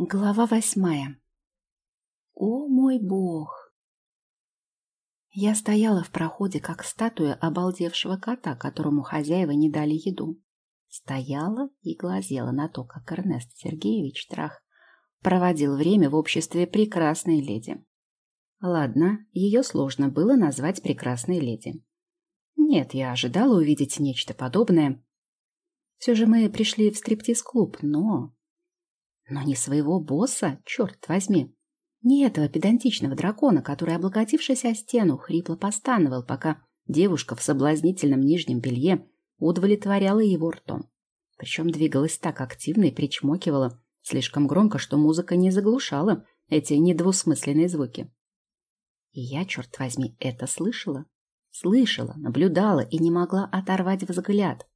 Глава восьмая. О мой бог! Я стояла в проходе, как статуя обалдевшего кота, которому хозяева не дали еду. Стояла и глазела на то, как Эрнест Сергеевич Трах проводил время в обществе прекрасной леди. Ладно, ее сложно было назвать прекрасной леди. Нет, я ожидала увидеть нечто подобное. Все же мы пришли в стриптиз-клуб, но но не своего босса, черт возьми. Не этого педантичного дракона, который, облокотившись о стену, хрипло постановал, пока девушка в соблазнительном нижнем белье удовлетворяла его ртом. Причем двигалась так активно и причмокивала слишком громко, что музыка не заглушала эти недвусмысленные звуки. И я, черт возьми, это слышала. Слышала, наблюдала и не могла оторвать взгляд.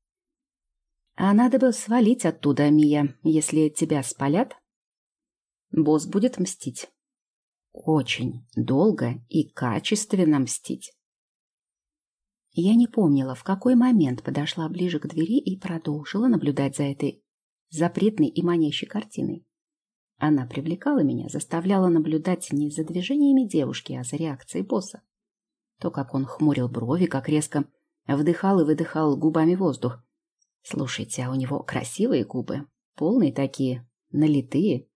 А надо бы свалить оттуда, Мия, если тебя спалят. Босс будет мстить. Очень долго и качественно мстить. Я не помнила, в какой момент подошла ближе к двери и продолжила наблюдать за этой запретной и манящей картиной. Она привлекала меня, заставляла наблюдать не за движениями девушки, а за реакцией босса. То, как он хмурил брови, как резко вдыхал и выдыхал губами воздух, Слушайте, а у него красивые губы, полные такие, налитые.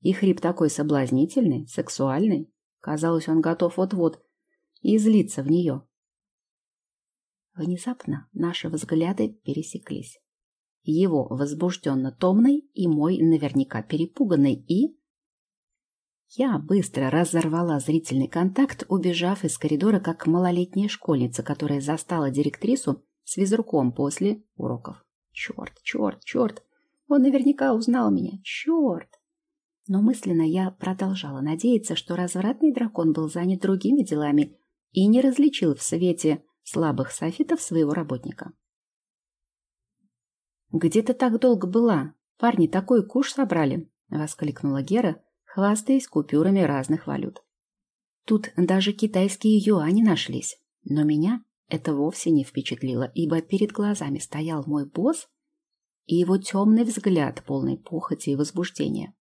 И хрип такой соблазнительный, сексуальный. Казалось, он готов вот-вот излиться в нее. Внезапно наши взгляды пересеклись. Его возбужденно томный и мой наверняка перепуганный и... Я быстро разорвала зрительный контакт, убежав из коридора, как малолетняя школьница, которая застала директрису с визруком после уроков. Черт, черт, черт. Он наверняка узнал меня. Черт. Но мысленно я продолжала надеяться, что развратный дракон был занят другими делами и не различил в свете слабых софитов своего работника. «Где ты так долго была? Парни такой куш собрали!» — воскликнула Гера, хвастаясь купюрами разных валют. Тут даже китайские юани нашлись, но меня это вовсе не впечатлило, ибо перед глазами стоял мой босс и его темный взгляд, полный похоти и возбуждения.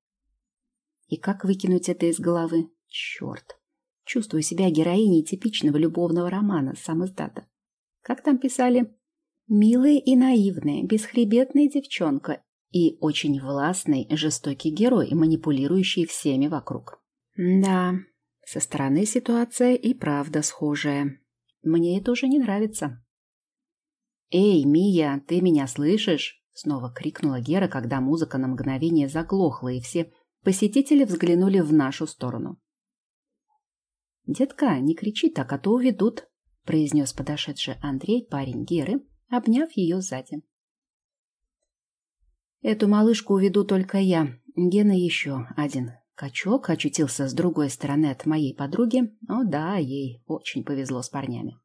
И как выкинуть это из головы? Черт! Чувствую себя героиней типичного любовного романа сам издата. Как там писали? Милая и наивная, бесхребетная девчонка и очень властный, жестокий герой, манипулирующий всеми вокруг. Да, со стороны ситуация и правда схожая. Мне это уже не нравится. «Эй, Мия, ты меня слышишь?» — снова крикнула Гера, когда музыка на мгновение заглохла, и все посетители взглянули в нашу сторону. «Детка, не кричи так, а то уведут», — произнес подошедший Андрей, парень Геры, обняв ее сзади. «Эту малышку уведу только я, Гена еще один», Качок очутился с другой стороны от моей подруги. О да, ей очень повезло с парнями.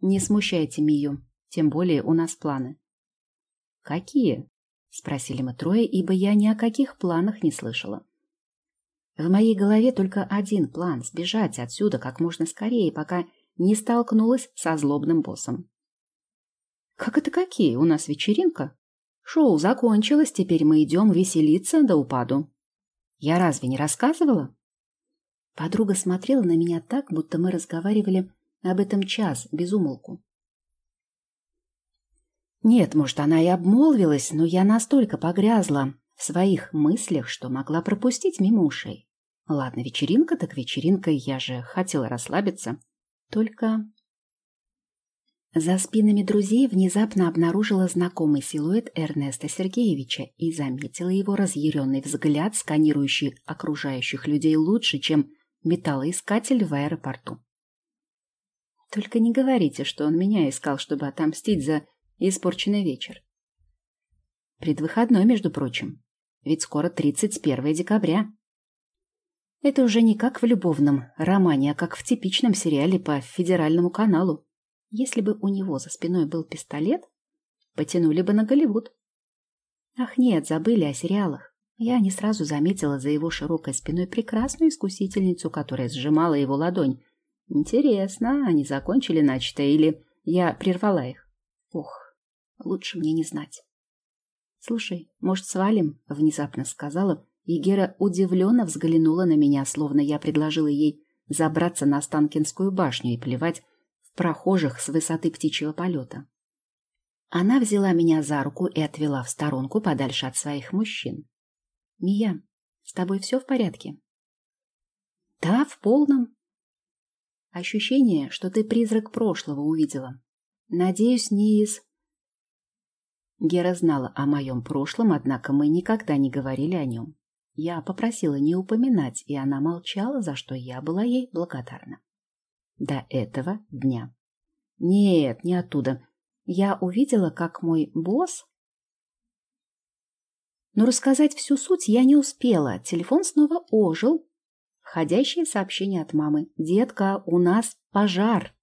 Не смущайте Мию, тем более у нас планы. Какие? Спросили мы трое, ибо я ни о каких планах не слышала. В моей голове только один план — сбежать отсюда как можно скорее, пока не столкнулась со злобным боссом. «Как это какие? У нас вечеринка. Шоу закончилось, теперь мы идем веселиться до упаду. Я разве не рассказывала? Подруга смотрела на меня так, будто мы разговаривали об этом час, без умолку. Нет, может, она и обмолвилась, но я настолько погрязла в своих мыслях, что могла пропустить мимо ушей. Ладно, вечеринка так вечеринка, я же хотела расслабиться. Только за спинами друзей внезапно обнаружила знакомый силуэт Эрнеста Сергеевича и заметила его разъяренный взгляд, сканирующий окружающих людей лучше, чем металлоискатель в аэропорту. Только не говорите, что он меня искал, чтобы отомстить за испорченный вечер. Предвыходной, между прочим. Ведь скоро 31 декабря. Это уже не как в любовном романе, а как в типичном сериале по федеральному каналу. Если бы у него за спиной был пистолет, потянули бы на Голливуд. Ах нет, забыли о сериалах. Я не сразу заметила за его широкой спиной прекрасную искусительницу, которая сжимала его ладонь. Интересно, они закончили начатое или я прервала их? Ох, лучше мне не знать. «Слушай, может, свалим?» — внезапно сказала, и Гера удивленно взглянула на меня, словно я предложила ей забраться на Станкинскую башню и плевать прохожих с высоты птичьего полета. Она взяла меня за руку и отвела в сторонку подальше от своих мужчин. «Мия, с тобой все в порядке?» «Да, в полном». «Ощущение, что ты призрак прошлого увидела. Надеюсь, не из...» Гера знала о моем прошлом, однако мы никогда не говорили о нем. Я попросила не упоминать, и она молчала, за что я была ей благодарна. До этого дня. Нет, не оттуда. Я увидела, как мой босс... Но рассказать всю суть я не успела. Телефон снова ожил. Входящее сообщение от мамы. «Детка, у нас пожар!»